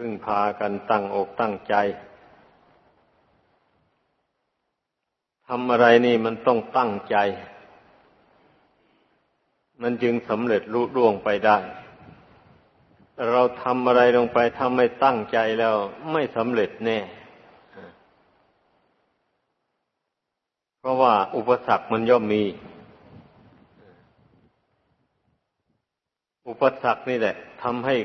พึ่งพากันตั้งอกตั้งใจทำอะไรนี่มันต้องตั้งใจ มันจึงสำเร็จลุล่วงไปได้ เราทำอะไรลงไปถ้าไม่ตั้งใจแล้วไม่สำเร็จแน่ เพราะว่าอุปสรรคมันย่อมมี อุปสรรคนี่แหละทำให้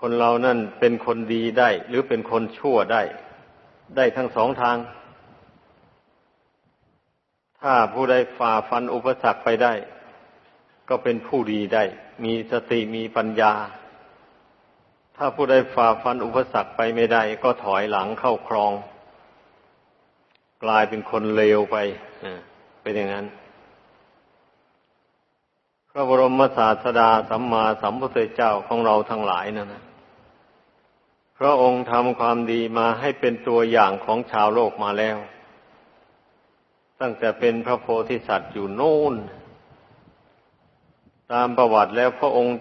คนเรานั่นเป็นคนดีได้ หรือเป็นคนชั่วได้ ได้ทั้งสองทาง ถ้าผู้ใดฝ่าฟันอุปสรรคไปได้ ก็เป็นผู้ดีได้ มีสติมีปัญญา ถ้าผู้ใดฝ่าฟันอุปสรรคไปไม่ได้ ก็ถอยหลังเข้าครอง กลายเป็นคนเลวไปเป็นอย่างนั้น ระบรมศาสดาสัมมาสัมพุทธเจ้าของเราทั้งหลายนั่นนะพระองค์ทำความดีมาให้เป็นตัวอย่างของชาวโลกมาแล้ว ตั้งแต่เป็นพระโพธิสัตว์อยู่โน่น ตามประวัติแล้วพระองค์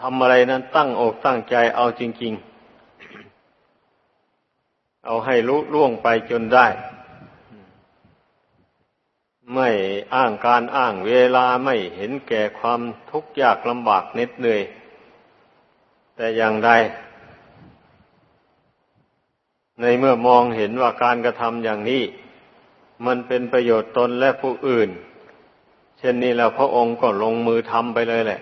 ทำอะไรนั้นตั้งอกตั้งใจเอาจริง ๆ เอาให้ลุล่วงไปจนได้ ไม่อ้างการอ้างเวลาไม่เห็นแก่ความทุกข์ยากลำบากเน็ดเหนื่อย แต่อย่างใด ในเมื่อมองเห็นว่าการกระทำอย่างนี้ มันเป็นประโยชน์ตนและผู้อื่น เช่นนี้แล้วพระองค์ก็ลงมือทำไปเลยแหละ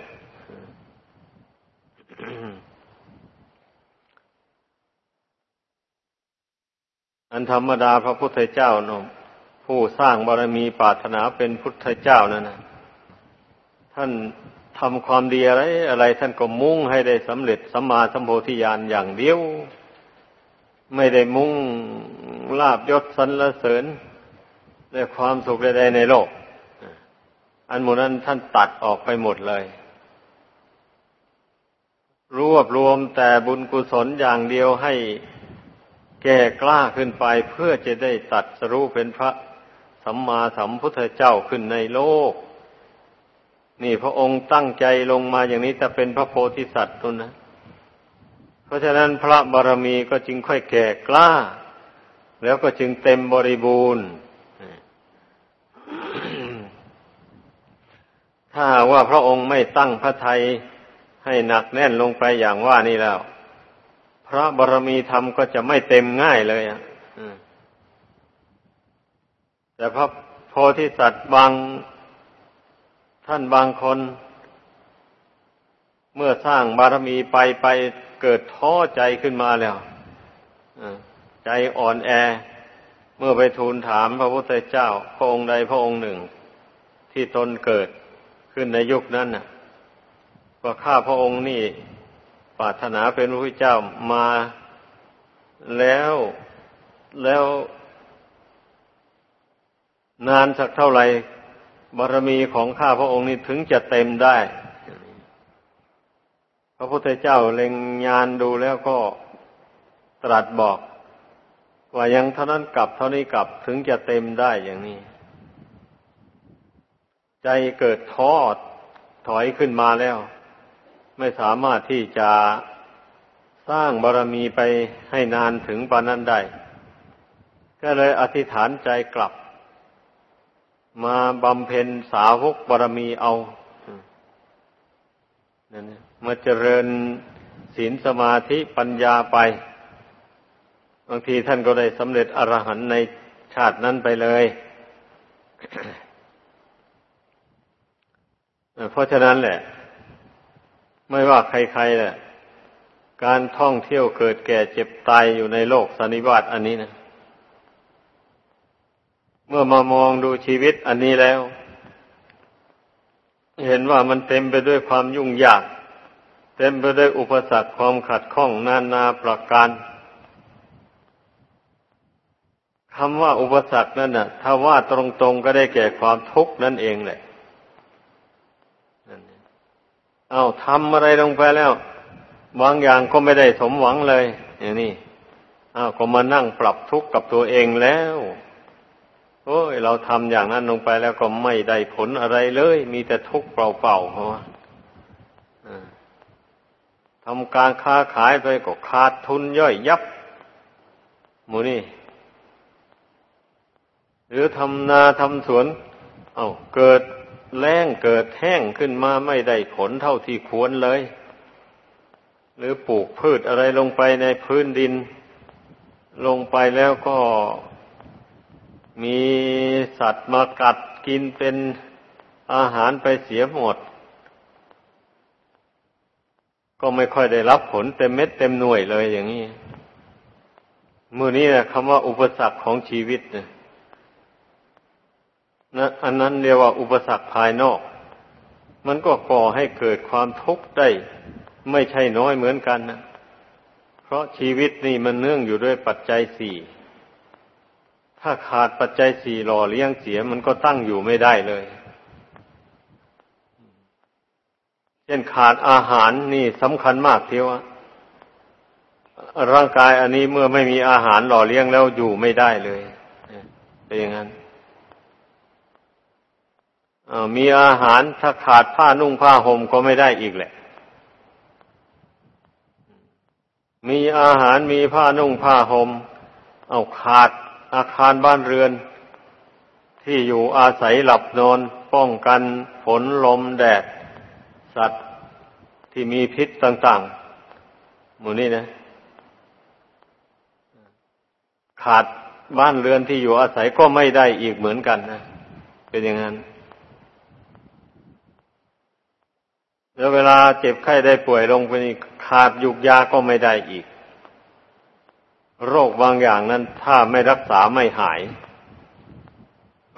อันธรรมดาพระพุทธเจ้าเนาะ ผู้สร้างบารมีปรารถนาเป็นพุทธเจ้านั่นนะท่านทำความดีอะไร อะไร ท่านก็มุ่งให้ได้สำเร็จสัมมาสัมโพธิญาณอย่างเดียว ไม่ได้มุ่งลาบยศสรรเสริญและความสุขใดๆในโลก อันหมดนั้นท่านตัดออกไปหมดเลย รวบรวมแต่บุญกุศลอย่างเดียวให้แก่กล้าขึ้นไปเพื่อจะได้ตัดสรู้เป็นพระ สัมมาสัมพุทธเจ้าขึ้นในโลก นี่พระองค์ตั้งใจลงมาอย่างนี้จะเป็นพระโพธิสัตว์ตุนนะ เพราะฉะนั้นพระบารมีก็จึงค่อยแก่กล้า แล้วก็จึงเต็มบริบูรณ์ ถ้าว่าพระองค์ไม่ตั้งพระทัยให้หนักแน่นลงไปอย่างว่านี่แล้ว พระบารมีธรรมก็จะไม่เต็มง่ายเลยอะ แต่พระโพธิสัตว์บางท่านบางคน เมื่อสร้างบารมีไปไปเกิดท้อใจขึ้นมาแล้วใจอ่อนแอ เมื่อไปทูลถามพระพุทธเจ้า พระองค์ใดพระองค์หนึ่ง ที่ตนเกิดขึ้นในยุคนั้นน่ะว่าข้าพระองค์นี่ปรารถนาเป็นพระพุทธเจ้ามาแล้วแล้ว นานสักเท่าไหร่บารมีของข้าพระองค์นี่ถึงจะเต็มได้ พระพุทธเจ้าเล็งญาณดูแล้วก็ตรัสบอก ว่ายังเท่านั้นกลับเท่านี้กลับถึงจะเต็มได้อย่างนี้ ใจเกิดท้อถอยขึ้นมาแล้ว ไม่สามารถที่จะสร้างบารรมีไปให้นานถึงปานนั้นได้ ก็เลยอธิษฐานใจกลับ มาบำเพ็ญสาวกบารมีเอานั่นมาเจริญศีลสมาธิปัญญาไป บางทีท่านก็ได้สำเร็จอรหันในชาตินั้นไปเลย เพราะฉะนั้นแหละ ไม่ว่าใครๆแหละ การท่องเที่ยวเกิดแก่เจ็บตายอยู่ในโลกสันนิบาตอันนี้นะ มื่อมามองดูชีวิตอันนี้แล้ว เห็นว่ามันเต็มไปด้วยความยุ่งยาก เต็มไปด้วยอุปสรรคความขัดข้องนานาประการคำว่าอุปสรรคนั่นน่ะ ถ้าว่าตรงๆก็ได้แก่ความทุกข์นั่นเองแหละเอาทำอะไรลงไปแล้ว บางอย่างก็ไม่ได้สมหวังเลย อย่างนี้อ้าวก็มานั่งปรับทุกข์กับตัวเองแล้ว อ้ย เราทำอย่างนั้นลงไปแล้วก็ไม่ได้ผลอะไรเลย มีแต่ทุกข์เปล่าๆเพราะว่าทำการค้าขายไปก็ขาดทุนย่อยยับหมูนี่หรือทำนาทำสวน เอาเกิดแล้งเกิดแห้งขึ้นมาไม่ได้ผลเท่าที่ควรเลย หรือปลูกพืชอะไรลงไปในพื้นดิน ลงไปแล้วก็ มีสัตว์มากัดกินเป็นอาหารไปเสียหมด ก็ไม่ค่อยได้รับผลเต็มเม็ดเต็มหน่วยเลยอย่างนี้มือนี้นะคำว่าอุปสรรคของชีวิตนะนะอันนั้นเรียกว่าอุปสรรคภายนอก มันก็ก่อให้เกิดความทุกข์ได้ ไม่ใช่น้อยเหมือนกันนะเพราะชีวิตนี่มันเนื่องอยู่ด้วยปัจจัยสี่ ถ้าขาดปัจจัยสี่หล่อเลี้ยงเสียมันก็ตั้งอยู่ไม่ได้เลย เช่นขาดอาหารนี่สำคัญมากเทียวร่างกายอันนี้เมื่อไม่มีอาหารหล่อเลี้ยงแล้วอยู่ไม่ได้เลยเป็นอย่างนั้นมีอาหารถ้าขาดผ้านุ่งผ้าห่มก็ไม่ได้อีกแหละ มีอาหารมีผ้านุ่งผ้าหม่มเอาขาด อาคารบ้านเรือน ที่อยู่อาศัยหลับนอนป้องกันฝนลมแดด สัตว์ที่มีพิษต่างๆ หมู่นี้นะ ขาดบ้านเรือนที่อยู่อาศัยก็ไม่ได้อีกเหมือนกันนะเป็นอย่างนั้นแล้วเวลาเจ็บไข้ได้ป่วยลงไปนี่ขาดยุกยาก็ไม่ได้อีก โรคบางอย่างนั้นถ้าไม่รักษาไม่หาย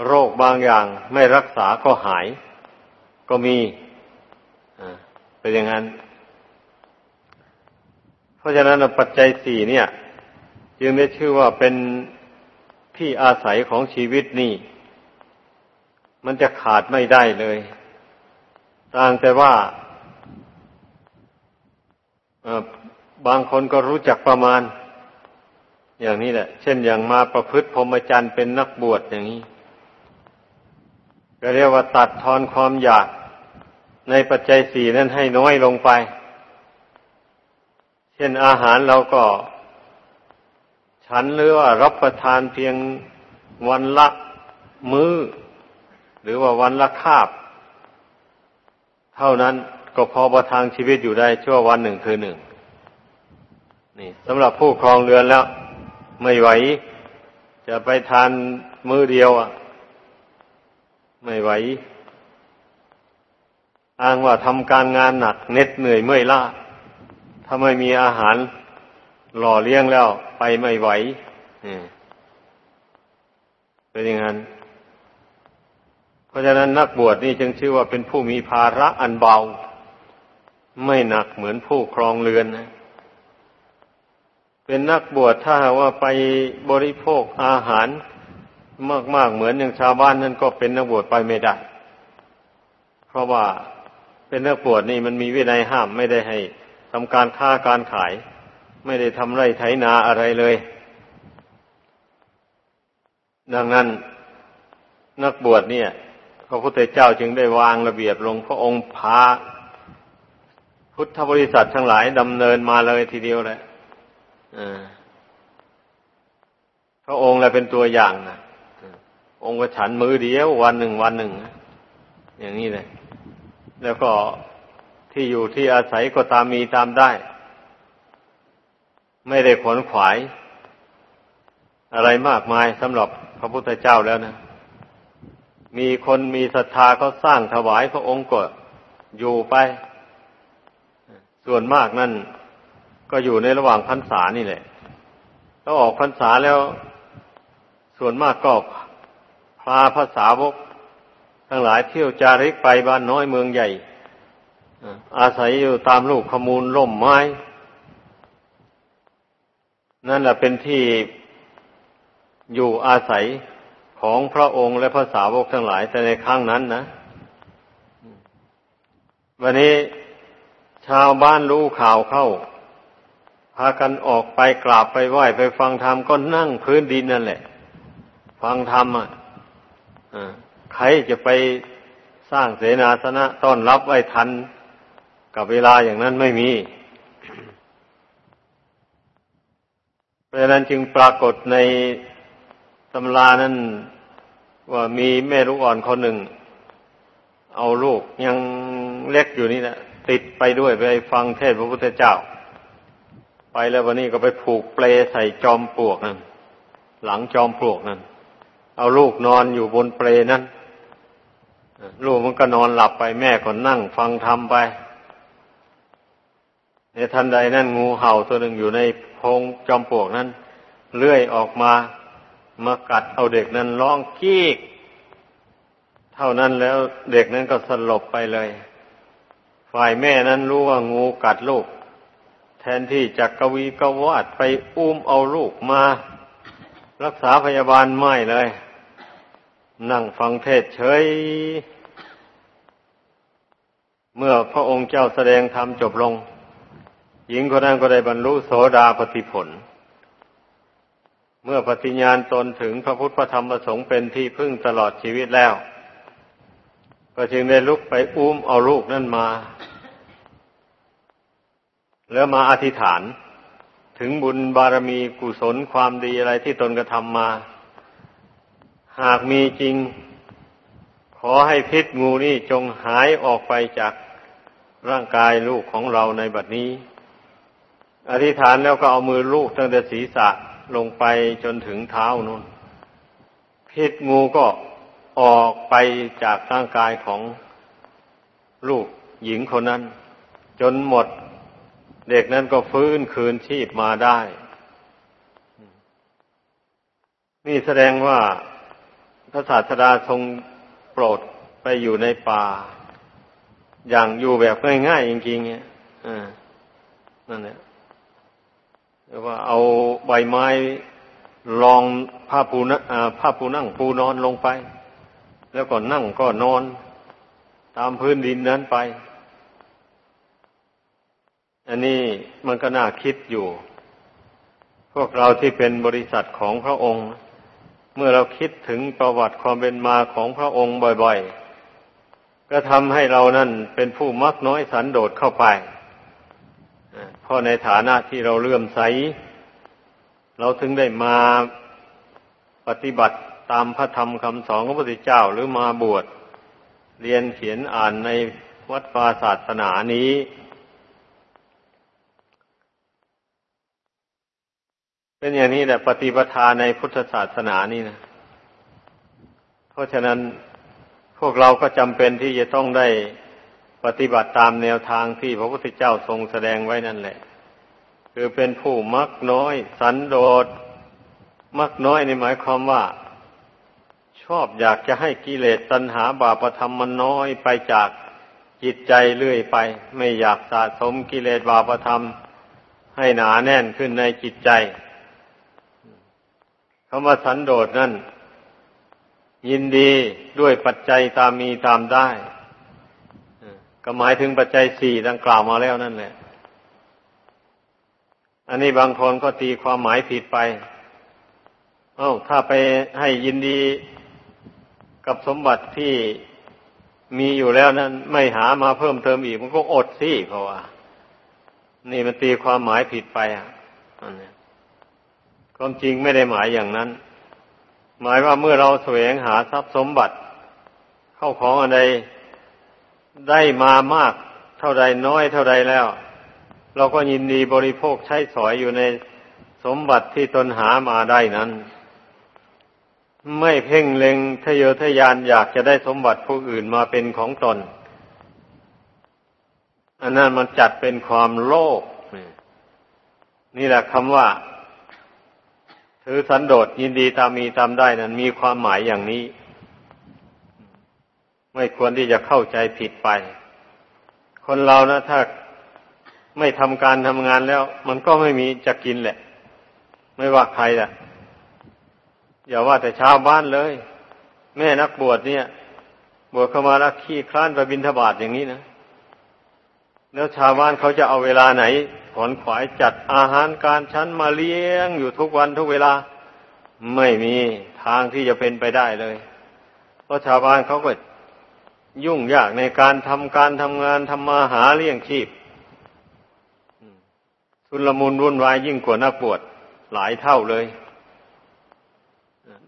โรคบางอย่างไม่รักษาก็หาย ก็มีเป็นอย่างนั้น เพราะฉะนั้นปัจจัยสี่เนี่ย จึงได้ชื่อว่าเป็นที่อาศัยของชีวิตนี่ มันจะขาดไม่ได้เลยต่างแต่ว่าบางคนก็รู้จักประมาณ อย่างนี้แหละ เช่นอย่างมาประพฤติพรหมจรรย์เป็นนักบวชอย่างนี้ ก็เรียกว่าตัดทอนความอยากในปัจจัยสี่นั้นให้น้อยลงไป เช่นอาหารเราก็ฉันหรือว่ารับประทานเพียงวันละมือ้อ หรือว่าวันละคาบ เท่านั้นก็พอประทังชีวิตอยู่ได้ชั่ววันหนึ่งคือหนึ่งนี่สำหรับผู้ครองเรือนแล้ว ไม่ไหว จะไปทานมือเดียวอะ ไม่ไหว อ้างว่าทำการงานหนักเน็ดเหนื่อยเมื่อยล้าถ้าไม่มีอาหารหล่อเลี้ยงแล้ว ไปไม่ไหวเป็นอย่างนั้น เพราะฉะนั้นนักบวชนี่จึงชื่อว่าเป็นผู้มีภาระอันเบา ไม่หนักเหมือนผู้ครองเรือนนะ เป็นนักบวชถ้าว่าไปบริโภคอาหารมากๆเหมือนอย่างชาวบ้านนั่นก็เป็นนักบวชไปไม่ได้ เพราะว่าเป็นนักบวชนี่มันมีวินัยห้ามไม่ได้ให้ทำการค้าการขาย ไม่ได้ทำไรไถนาอะไรเลย ดังนั้นนักบวชเนี่ยพระพุทธเจ้าจึงได้วางระเบียบลงพระองค์พาพุทธบริษัททั้งหลายดำเนินมาเลยทีเดียวแหละ พระองค์เลยเป็นตัวอย่างนะองค์ก็ฉันมือเดียววันหนึ่งวันหนึ่ง อย่างนี้เลย แล้วก็ที่อยู่ที่อาศัยก็ตามมีตามได้ ไม่ได้ขนขวาย อะไรมากมายสำหรับพระพุทธเจ้าแล้วนะ มีคนมีศรัทธาเขาสร้างถวายพระองค์ก็อยู่ไป ส่วนมากนั่น ก็อยู่ในระหว่างพรรษานี่แหละแล้วออกพรรษาแล้ว ส่วนมากก็พาภาษาวกทั้งหลายเที่ยวจาริกไปบ้านน้อยเมืองใหญ่อาศัยอยู่ตามลูกขมูลล่มไม้ นั่นแหละเป็นที่อยู่อาศัยของพระองค์และภาษาวกทั้งหลาย แต่ในครั้งนั้นนะ วันนี้ชาวบ้านรู้ข่าวเข้า พากันออกไปกราบไปไหว้ไปฟังธรรมก็นั่งพื้นดินนั่นแหละ ฟังธรรมอะใครจะไปสร้างเสนาสนะต้อนรับไว้ทันกับเวลาอย่างนั้นไม่มีเพราะฉะนั้นจึงปรากฏในตำรานั้นว่ามีแม่ลูกอ่อนคนหนึ่ง เอาลูกยังเล็กอยู่นี่นะติดไปด้วยไปฟังเทศพระพุทธเจ้า ไปแล้ววันนี้ก็ไปผูกเปลใส่จอมปลวกนั่นหลังจอมปลวกนั่นเอาลูกนอนอยู่บนเปลนั้นลูกมันก็นอนหลับไปแม่ก็นั่งฟังธรรมไป ในทันใดนั้นงูเห่าตัวหนึ่งอยู่ในพงจอมปลวกนั้นเลื่อยออกมามากัดเอาเด็กนั้นร้องกี้ก เท่านั้นแล้วเด็กนั้นก็สลบไปเลย ฝ่ายแม่นั้นรู้ว่างูกัดลูก แทนที่จะกกวีกวาดไปอุ้มเอาลูกมา รักษาพยาบาลไม่เลย นั่งฟังเทศเฉย เมื่อพระองค์เจ้าแสดงธรรมจบลง หญิงคนนั้นก็ได้บรรลุโสดาปติผล เมื่อปฏิญาณตนถึงพระพุทธพระธรรมพระสงฆ์เป็นที่พึ่งตลอดชีวิตแล้ว ก็จึงได้ลุกไปอุ้มเอาลูกนั่นมา แล้วมาอธิษฐาน ถึงบุญบารมีกุศลความดีอะไรที่ตนกระทำมา หากมีจริง ขอให้พิษงูนี่จงหายออกไปจากร่างกายลูกของเราในบัดนี้ อธิษฐานแล้วก็เอามือลูกตั้งแต่ศีรษะลงไปจนถึงเท้านู่นพิษงูก็ออกไปจากร่างกายของลูกหญิงคนนั้น จนหมด เด็กนั้นก็ฟื้นคืนชีพมาได้ นี่แสดงว่าพระศาสดาทรงโปรดไปอยู่ในป่า อย่างอยู่แบบง่ายๆจริงๆเนี่ยนั่นแหละว่าเอาใบไม้รองผ้าปูนผ้าปูนั่งปูนอนลงไป แล้วก็นั่งก็นอน ตามพื้นดินนั้นไป อันนี้มันก็น่าคิดอยู่ พวกเราที่เป็นบริษัทของพระองค์ เมื่อเราคิดถึงประวัติความเป็นมาของพระองค์บ่อยๆ ก็ทำให้เรานั่นเป็นผู้มักน้อยสันโดษเข้าไปเพราะในฐานะที่เราเลื่อมใส เราถึงได้มาปฏิบัติตามพระธรรมคำสอนของพระพุทธเจ้าหรือมาบวชเรียนเขียนอ่านในวัดวาศาสนานี้ เป็นอย่างนี้แหละปฏิปทาในพุทธศาสนานี่นะ เพราะฉะนั้นพวกเราก็จำเป็นที่จะต้องได้ปฏิบัติตามแนวทางที่พระพุทธเจ้าทรงแสดงไว้นั่นแหละ คือเป็นผู้มักน้อย สันโดษมักน้อยในหมายความว่า ชอบอยากจะให้กิเลสตัณหาบาปธรรมมันน้อยไปจากจิตใจเรื่อยไป ไม่อยากสะสมกิเลสบาปธรรม ให้หนาแน่นขึ้นในจิตใจ คำว่าสันโดษนั่น ยินดีด้วยปัจจัยตามมีตามได้ก็หมายถึงปัจจัยสี่ดังกล่าวมาแล้วนั่นแหละ อันนี้บางคนก็ตีความหมายผิดไป เอ้า ถ้าไปให้ยินดีกับสมบัติที่มีอยู่แล้วนั้น ไม่หามาเพิ่มเติมอีก มันก็อดสิเพราะว่า นี่มันตีความหมายผิดไปอะ ความจริงไม่ได้หมายอย่างนั้น หมายว่าเมื่อเราแสวงหาทรัพย์สมบัติ เข้าของอะไรได้มามากเท่าใดน้อยเท่าใดแล้ว เราก็ยินดีบริโภคใช้สอยอยู่ในสมบัติที่ตนหามาได้นั้น ไม่เพ่งเล็งทะเยอทะยานอยากจะได้สมบัติผู้อื่นมาเป็นของตน อันนั้นมันจัดเป็นความโลภนี่แหละคำว่า ถือสันโดษยินดีตามมีตามได้นั้นมีความหมายอย่างนี้ ไม่ควรที่จะเข้าใจผิดไป คนเรานะถ้าไม่ทำการทำงานแล้ว มันก็ไม่มีจะกินแหละ ไม่ว่าใครแหละอย่าว่าแต่ชาวบ้านเลย แม่นักบวชเนี่ย บวชเข้ามาแล้วขี้คลานไปบินทบาทอย่างนี้นะแล้วชาวบ้านเขาจะเอาเวลาไหน ขอนขวายจัดอาหารการชั้นมาเลี้ยงอยู่ทุกวันทุกเวลา ไม่มีทางที่จะเป็นไปได้เลย เพราะชาวบ้านเขาก็ยุ่งยากในการทำการทำงานทำมาหาเลี้ยงชีพชุลมุนวุ่นวายยิ่งกว่านักบวชหลายเท่าเลย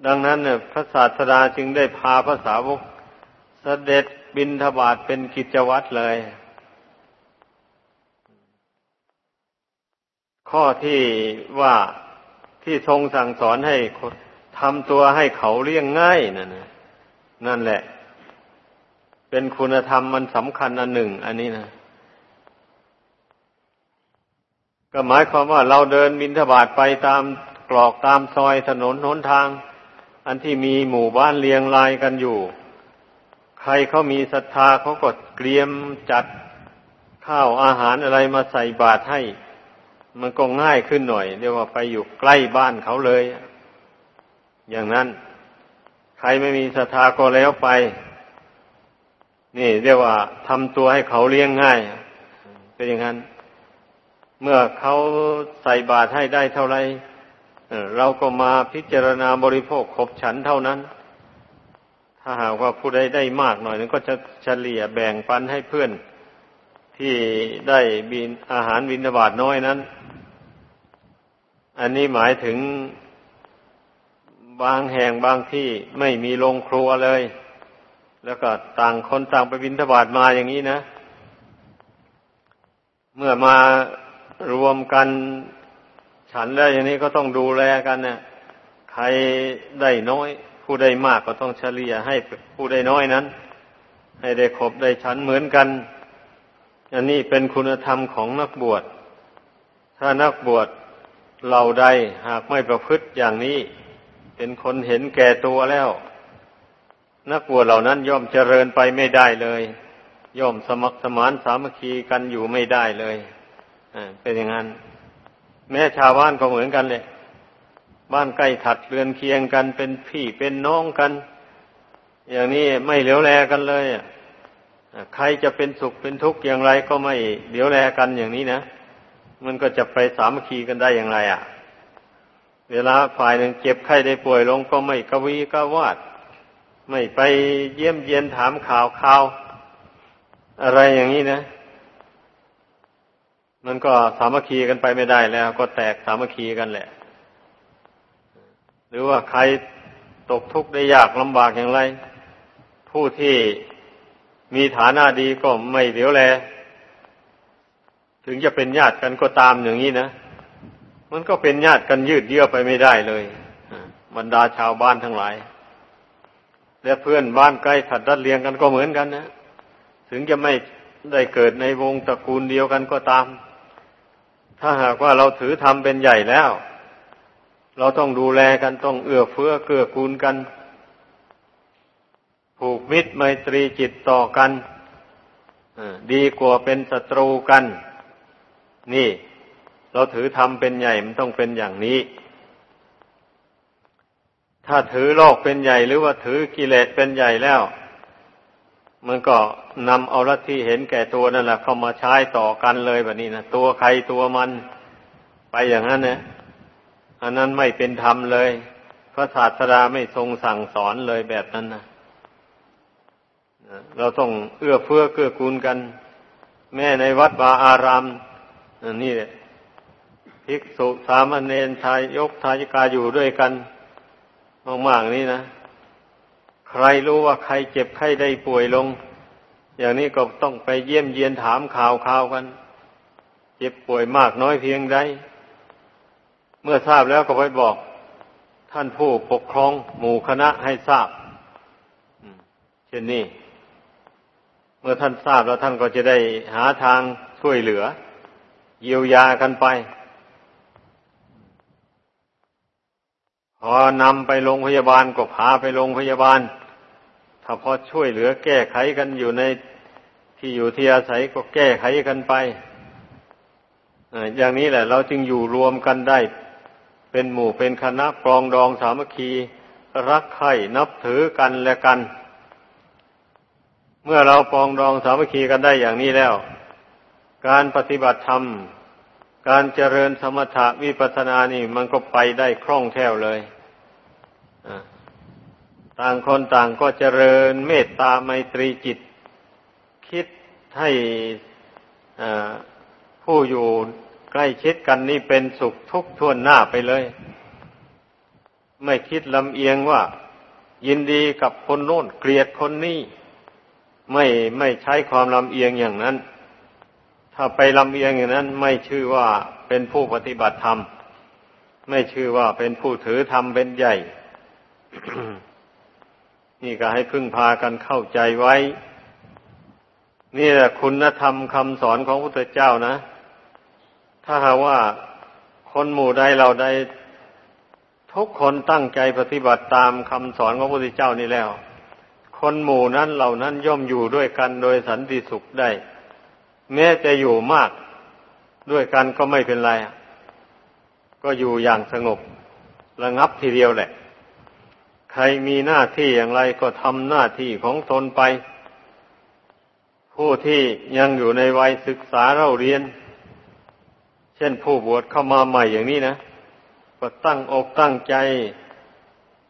ดังนั้นเนี่ยพระศาสดาจึงได้พาพระสาวกเสด็จบินทบาทเป็นกิจวัตรเลย ข้อที่ว่าที่ทรงสั่งสอนให้ทำตัวให้เขาเลี้ยงง่ายนั่นนั่นแหละ เป็นคุณธรรมมันสำคัญอันหนึ่ง อันนี้นะก็หมายความว่าเราเดินบินทบาทไปตามกรอกตามซอยถนนหนทาง อันที่มีหมู่บ้านเรียงรายกันอยู่ ใครเขามีศรัทธาเขาก็เตรียมจัดข้าวอาหารอะไรมาใส่บาตรให้ มันก็ง่ายขึ้นหน่อย เรียกว่าไปอยู่ใกล้บ้านเขาเลย อย่างนั้น ใครไม่มีศรัทธาก็แล้วไป นี่ เรียกว่าทำตัวให้เขาเลี้ยงง่าย เป็นอย่างนั้น เมื่อเขาใส่บาตรให้ได้เท่าไรเราก็มาพิจารณาบริโภคขบฉันเท่านั้น ถ้าหากว่าผู้ใดได้มากหน่อยนึงก็จะเฉลี่ยแบ่งปันให้เพื่อนที่ได้บินอาหารวินาบาตน้อยนั้น อันนี้หมายถึงบางแห่งบางที่ไม่มีโรงครัวเลย แล้วก็ต่างคนต่างไปบินทบาทมาอย่างนี้นะ เมื่อมารวมกันฉันได้อย่างนี้ก็ต้องดูแลกันเนะใครได้น้อย ผู้ได้มากก็ต้องเฉลี่ยให้ผู้ได้น้อยนั้น ให้ได้ครบได้ฉันเหมือนกัน อันนี้เป็นคุณธรรมของนักบวช ถ้านักบวช เราใดหากไม่ประพฤติอย่างนี้ เป็นคนเห็นแก่ตัวแล้ว นักบวชเหล่านั้นย่อมเจริญไปไม่ได้เลย ย่อมสมัครสมานสามัคคีกันอยู่ไม่ได้เลยเป็นอย่างนั้น แม้ชาวบ้านก็เหมือนกันเลยบ้านใกล้ถัดเรือนเคียงกันเป็นพี่เป็นน้องกัน อย่างนี้ไม่เหลียวแลกันเลยใครจะเป็นสุขเป็นทุกข์อย่างไรก็ไม่เหลียวแลกันอย่างนี้นะ มันก็จะไปสามัคคีกันได้อย่างไรอะ เวลาฝ่ายหนึ่งเจ็บไข้ได้ป่วยลงก็ไม่กวีกวาด ไม่ไปเยี่ยมเยียนถามข่าวข่าวอะไรอย่างนี้นะ มันก็สามัคคีกันไปไม่ได้แล้ว ก็แตกสามัคคีกันแหละ หรือว่าใครตกทุกข์ได้ยากลำบากอย่างไร ผู้ที่มีฐานะดีก็ไม่เดี๋ยวแล ถึงจะเป็นญาติกันก็ตามอย่างนี้นะ มันก็เป็นญาติกันยืดเยื้อไปไม่ได้เลยบรรดาชาวบ้านทั้งหลาย และเพื่อนบ้านใกล้ถัดรัดเลียงกันก็เหมือนกันนะ ถึงจะไม่ได้เกิดในวงตระกูลเดียวกันก็ตาม ถ้าหากว่าเราถือธรรมเป็นใหญ่แล้ว เราต้องดูแลกันต้องเอื้อเฟื้อเกื้อกูลกัน ผูกมิตรไมตรีจิตต่อกันดีกว่าเป็นศัตรูกัน นี่ เราถือธรรมเป็นใหญ่มันต้องเป็นอย่างนี้ ถ้าถือโลกเป็นใหญ่หรือว่าถือกิเลสเป็นใหญ่แล้ว มันก็นำเอาลัทธิเห็นแก่ตัวนั่นแหละเข้ามาใช้ต่อกันเลยแบบนี้นะตัวใครตัวมันไปอย่างนั้นเนี่ยอันนั้นไม่เป็นธรรมเลย พระศาสดาไม่ทรงสั่งสอนเลยแบบนั้นนะเราต้องเอื้อเฟื้อเกื้อกูลกัน แม่ในวัดวาอาราม นี่แหละภิกษุสามเณรทายกทายิกาอยู่ด้วยกันมากๆนี่นะ ใครรู้ว่าใครเจ็บไข้ได้ป่วยลง อย่างนี้ก็ต้องไปเยี่ยมเยียนถามข่าวข่าวกัน เจ็บป่วยมากน้อยเพียงใดเมื่อทราบแล้วก็ไปบอกท่านผู้ปกครองหมู่คณะให้ทราบเช่นนี้ เมื่อท่านทราบแล้วท่านก็จะได้หาทางช่วยเหลือ เยียวยากันไป พอนำไปโรงพยาบาลก็พาไปโรงพยาบาล ถ้าพอช่วยเหลือแก้ไขกันอยู่ในที่อยู่ที่อาศัยก็แก้ไขกันไปอย่างนี้แหละ เราจึงอยู่รวมกันได้ เป็นหมู่เป็นคณะปรองดองสามัคคี รักใคร่นับถือกันและกัน เมื่อเราปรองดองสามัคคีกันได้อย่างนี้แล้ว การปฏิบัติธรรม การเจริญสมถะวิปัสสนานี่มันก็ไปได้คล่องแคล่วเลยต่างคนต่างก็เจริญเมตตาไมตรีจิต คิดให้ผู้อยู่ใกล้ชิดกันนี่เป็นสุขทุกข์ทวนหน้าไปเลย ไม่คิดลำเอียงว่า ยินดีกับคนโน้นเกลียดคนนี้ ไม่ไม่ใช้ความลำเอียงอย่างนั้น ถ้าไปลำเอียงอย่างนั้น ไม่ชื่อว่าเป็นผู้ปฏิบัติธรรม ไม่ชื่อว่าเป็นผู้ถือธรรมเป็นใหญ่ นี่ก็ให้พึ่งพากันเข้าใจไว้ นี่แหละคุณธรรมคำสอนของพระพุทธเจ้านะ ถ้าหาว่าคนหมู่ใดเราใดทุกคนตั้งใจปฏิบัติตามคำสอนของพระพุทธเจ้านี่แล้ว คนหมู่นั้นเหล่านั้นย่อมอยู่ด้วยกันโดยสันติสุขได้ แม้จะอยู่มากด้วยกันก็ไม่เป็นไร ก็อยู่อย่างสงบระงับทีเดียวแหละ ใครมีหน้าที่อย่างไรก็ทำหน้าที่ของตนไป ผู้ที่ยังอยู่ในวัยศึกษาเราเรียน เช่นผู้บวชเข้ามาใหม่อย่างนี้นะ ก็ตั้งอกตั้งใจ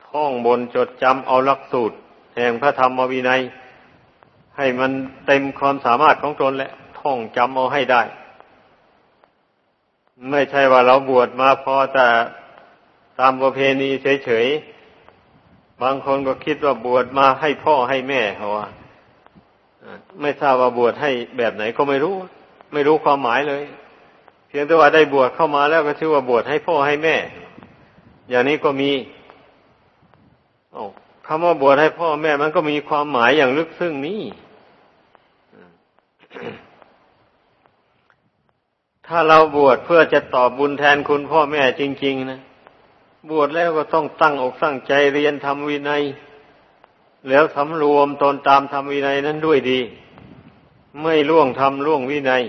ท่องบนจดจำเอาหลักสูตร แห่งพระธรรมวินัย ให้มันเต็มความสามารถของตนแหละ ท่องจำเอาให้ได้ ไม่ใช่ว่าเราบวชมาพอแต่ตามประเพณีเฉยๆ บางคนก็คิดว่าบวชมาให้พ่อให้แม่เขาว่าไม่ทราบว่าบวชให้แบบไหนก็ไม่รู้ ไม่รู้ความหมายเลย เพียงแต่ว่าได้บวชเข้ามาแล้วก็ชื่อว่าบวชให้พ่อให้แม่ อย่างนี้ก็มีคำว่าบวชให้พ่อแม่มันก็มีความหมายอย่างลึกซึ้งนี้ ถ้าเราบวชเพื่อจะตอบบุญแทนคุณพ่อแม่จริง ๆ นะ บวชแล้วก็ต้องตั้งอกตั้งใจเรียนทำวินัย แล้วสำรวมตนตามทำวินัยนั้นด้วยดี ไม่ล่วงทำล่วงวินัย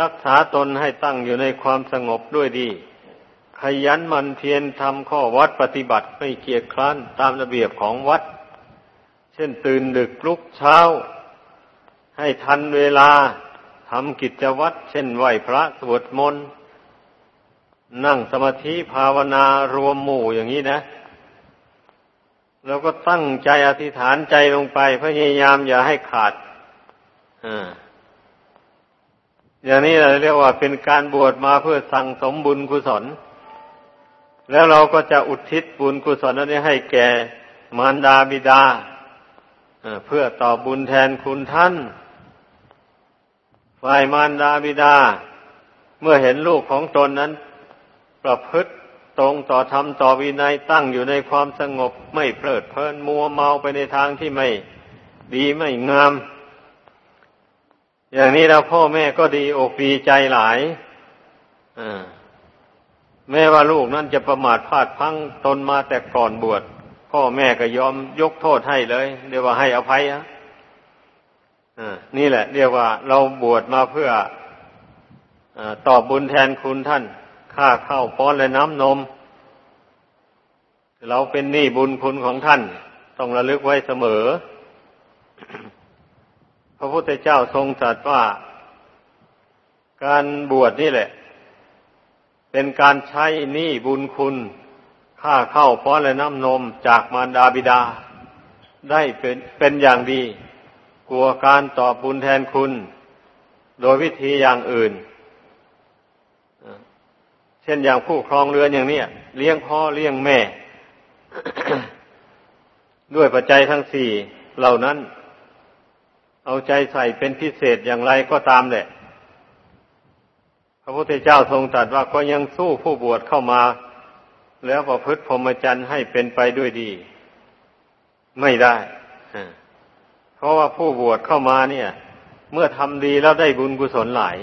รักษาตนให้ตั้งอยู่ในความสงบด้วยดี ขยันมันเพียรทำข้อวัดปฏิบัติไม่เกียจคร้านตามระเบียบของวัด เช่นตื่นดึกลุกเช้า ให้ทันเวลา ทำกิจวัตรเช่นไหวพระสวดมนต์นั่งสมาธิภาวนารวมหมู่อย่างนี้นะแล้วก็ตั้งใจอธิษฐานใจลงไปพยายามอย่าให้ขาดออย่างนี้เราเรียกว่าเป็นการบวชมาเพื่อสั่งสมบุญกุศล แล้วเราก็จะอุทิศบุญกุศลนั้นให้แก่มารดาบิดาเพื่อตอบบุญแทนคุณท่าน ฝ่ายมารดาบิดา เมื่อเห็นลูกของตนนั้น ประพฤติตรงต่อธรรมต่อวินัยตั้งอยู่ในความสงบไม่เพลิดเพลินมัวเมาไปในทางที่ไม่ดีไม่งาม อย่างนี้เราพ่อแม่ก็ดีอกดีใจหลายแม้ว่าลูกนั้นจะประมาทพลาดพังตนมาแต่ก่อนบวชพ่อแม่ก็ยอมยกโทษให้เลย เรียกว่าให้อภัยอะ นี่แหละ เรียกว่า เราบวชมาเพื่ออตอบบุญแทนคุณท่านค่าข้าวป้อนและน้ำนม เราเป็นหนี้บุญคุณของท่าน ต้องระลึกไว้เสมอ พระพุทธเจ้าทรงตรัสว่า การบวชนี่แหละ เป็นการใช้หนี้บุญคุณค่าเข้าเพราะและน้ำนมจากมารดาบิดา ได้เป็นเป็นอย่างดี กลัวการตอบบุญแทนคุณ โดยวิธีอย่างอื่น เช่นอย่างผู้ครองเรือนอย่างนี้เลี้ยงพ่อเลี้ยงแม่ ด้วยปัจจัยทั้งสี่เหล่านั้น เอาใจใส่เป็นพิเศษอย่างไรก็ตามแหละระพุทธเจ้าทรงตรัสว่าก็ยังสู้ผู้บวชเข้ามา แล้วประพฤติพรหมจรรย์ให้เป็นไปด้วยดี ไม่ได้ เพราะว่าผู้บวชเข้ามาเนี่ย เมื่อทำดีแล้วได้บุญกุศลหลาย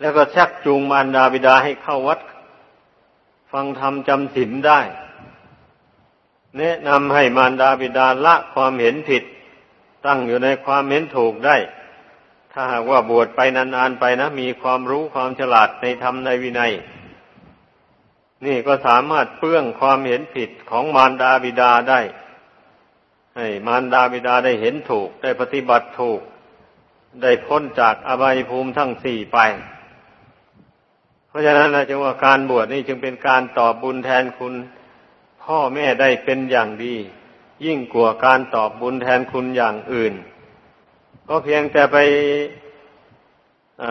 แล้วก็ชักจูงมารดาบิดาให้เข้าวัด ฟังธรรมจำศีลได้ แนะนำให้มารดาบิดาละความเห็นผิด ตั้งอยู่ในความเห็นถูกได้ ถ้าหากว่าบวชไปนานๆไปนะ มีความรู้ความฉลาดในธรรมในวินัยนี่ก็สามารถเปื้องความเห็นผิดของมารดาบิดาได้ ให้มารดาบิดาได้เห็นถูก ได้ปฏิบัติถูก ได้พ้นจากอบายภูมิทั้งสี่ไป เพราะฉะนั้นนะจึงว่าการบวชนี่จึงเป็นการตอบบุญแทนคุณ พ่อแม่ได้เป็นอย่างดี ยิ่งกว่าการตอบบุญแทนคุณอย่างอื่น ก็เพียงแต่ไปอ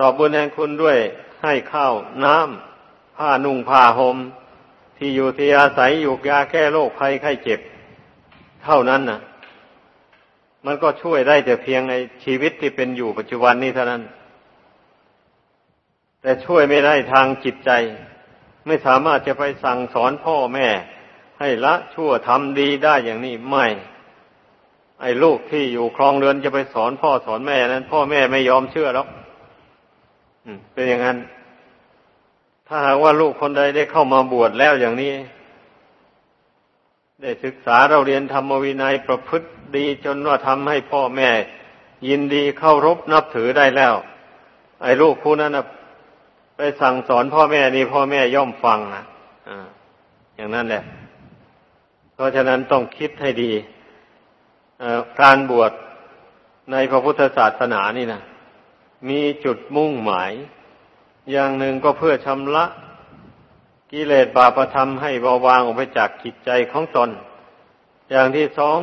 ตอบบุญแทนคุณด้วยให้ข้าวน้ำผ้านุ่งผ้าหม่มที่อยู่ที่อาศัยอยู่ยาแก้โรคภัยไข้เจ็บ เท่านั้นนะมันก็ช่วยได้แต่เพียงในชีวิตที่เป็นอยู่ปัจจุบันนี้เท่านั้น แต่ช่วยไม่ได้ทางจิตใจ ไม่สามารถจะไปสั่งสอนพ่อแม่ ให้ละชั่วทำดีได้อย่างนี้ไม่ ไอ้ลูกที่อยู่ครองเรือนจะไปสอนพ่อสอนแม่นั้น พ่อแม่ไม่ยอมเชื่อหรอกเป็นอย่างนั้น ถ้าหากว่าลูกคนใดได้เข้ามาบวชแล้วอย่างนี้ ได้ศึกษาเราเรียนธรรมวินัยประพฤติดีจนว่าทำให้พ่อแม่ ยินดีเข้ารบนับถือได้แล้ว ไอ้ลูกผู้นั้นนะไปสั่งสอนพ่อแม่นี่พ่อแม่ย่อมฟังนะอ่าอย่างนั้นแหละ เพราะฉะนั้นต้องคิดให้ดีการบวชในพระพุทธศาสนานี่นะมีจุดมุ่งหมาย อย่างหนึ่งก็เพื่อชำระ กิเลสบาปธรรมให้เบาบางออกไปจากจิตใจของตน อย่างที่สอง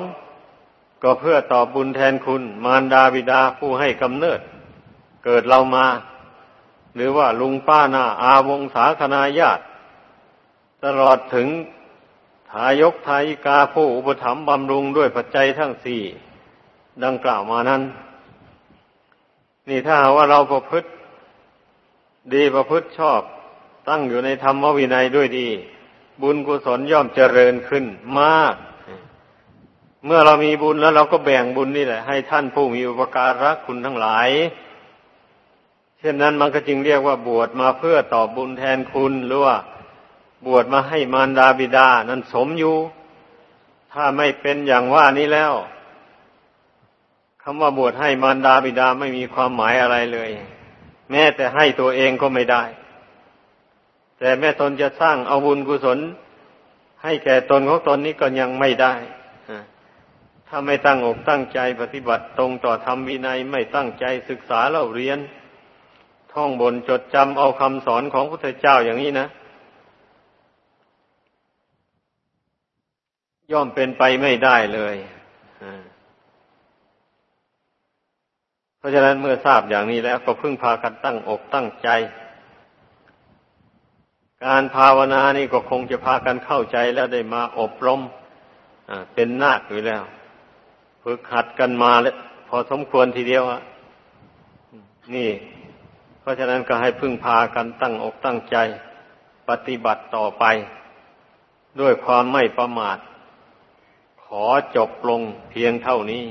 ก็เพื่อตอบบุญแทนคุณ มารดาบิดาผู้ให้กำเนิด เกิดเรามา หรือว่าลุงป้าหน้าอาวงศาคณาญาติ ตลอดถึงทายกทายิกาผู้อุปถัมภ์บำรุงด้วยปัจจัยทั้งสี่ดังกล่าวมานั้น นี่ถ้าว่าเราประพฤติ ดีประพฤติชอบ ตั้งอยู่ในธรรมวินัยด้วยดี บุญกุศลย่อมเจริญขึ้นมาก เมื่อเรามีบุญแล้วเราก็แบ่งบุญนี่แหละ ให้ท่านผู้มีอุปการะคุณทั้งหลาย เช่นนั้นมันก็จึงเรียกว่าบวชมาเพื่อตอบบุญแทนคุณหรือว่าบวชมาให้มารดาบิดา นั้นสมอยู่ ถ้าไม่เป็นอย่างว่านี้แล้วคำว่าบวชให้มารดาบิดาไม่มีความหมายอะไรเลย แม้แต่ให้ตัวเองก็ไม่ได้ แต่แม่ตนจะสร้างเอาบุญกุศล ให้แก่ตนของตนนี้ก็ยังไม่ได้ถ้าไม่ตั้งอกตั้งใจปฏิบัติตรงต่อธรรมวินัยไม่ตั้งใจศึกษาเล่าเรียน ท่องบนจดจำเอาคำสอนของพระพุทธเจ้าอย่างนี้นะ ย่อมเป็นไปไม่ได้เลยเพราะฉะนั้นเมื่อทราบอย่างนี้แล้วก็พึ่งพากันตั้งอกตั้งใจ การภาวนานี่ก็คงจะพากันเข้าใจแล้วได้มาอบรมเป็นนาคอยู่แล้วฝึกหัดกันมาแล้วพอสมควรทีเดียวอะนี่ เพราะฉะนั้นก็ให้พึ่งพากันตั้งอกตั้งใจ ปฏิบัติต่อไป ด้วยความไม่ประมาท ขอจบลงเพียงเท่านี้